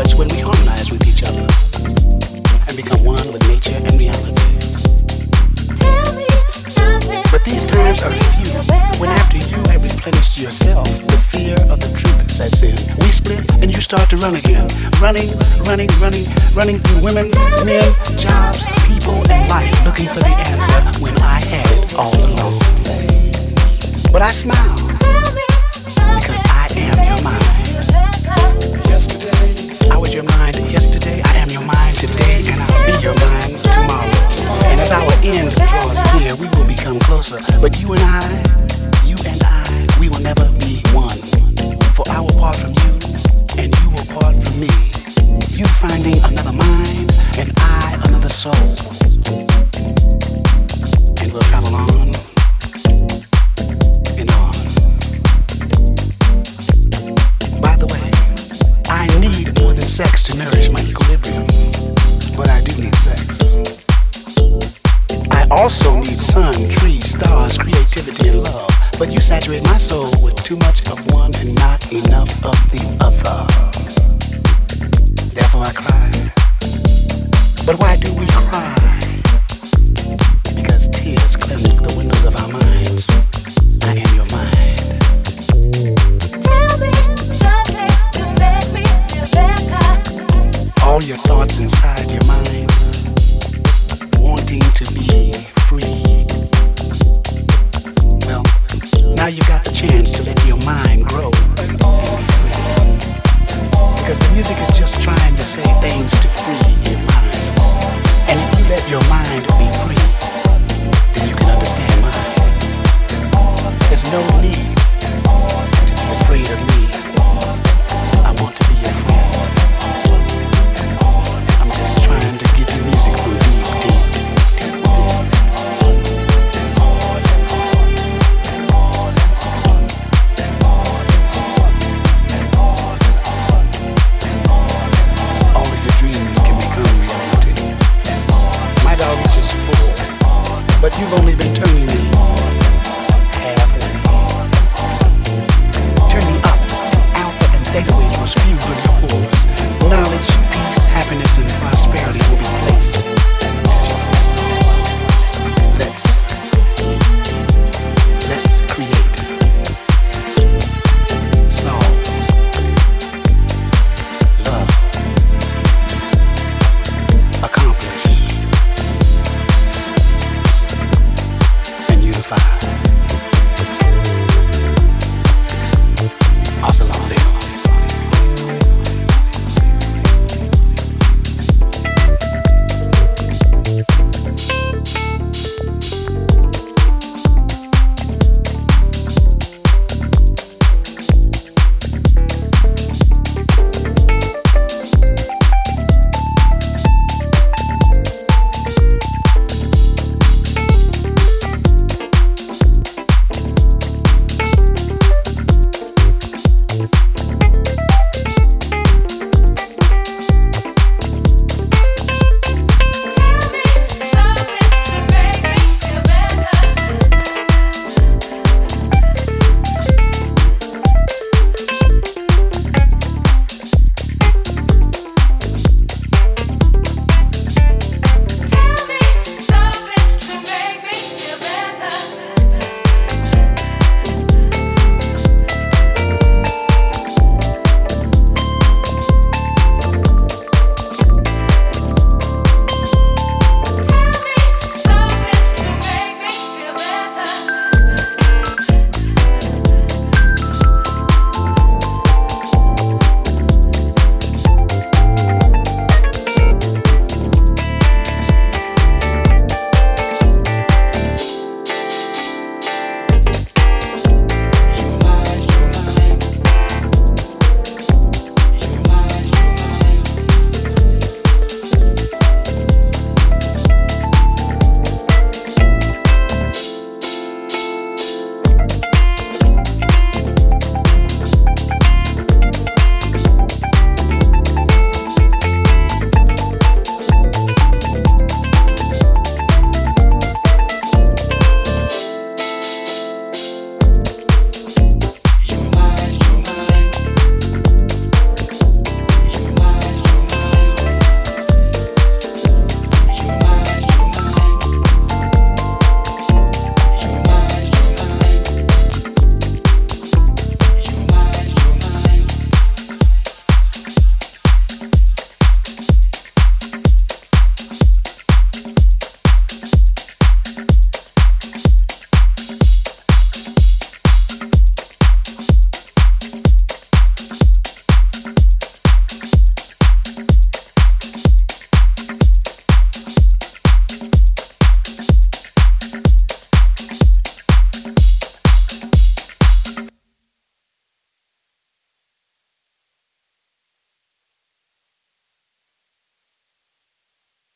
are when we harmonize with each other and become one with nature and reality. But these times are few. When after you have replenished yourself, the fear of the truth sets in. We split and you start to run again. Running, running, running, running through women, men, jobs, people, and life, looking for the answer when I had it all along. But I smile because I am your mind. Today, and I'll be your mind tomorrow. And as our end draws near, we will become closer. But you and I, you and I, we will never be one. For I will part from you, and you will part from me. You finding another mind, and I another soul. And we'll travel on and on. By the way, I need more than sex to nourish my equilibrium, but I do need sex. I also need sun, trees, stars, creativity, and love. But you saturate my soul with too much of one and not enough of the other. Therefore I cry. But why do we cry? All your thoughts inside your mind, wanting to be free. Well, now you got the chance to let your mind grow. Because the music is just trying to say things to free you've only been turning me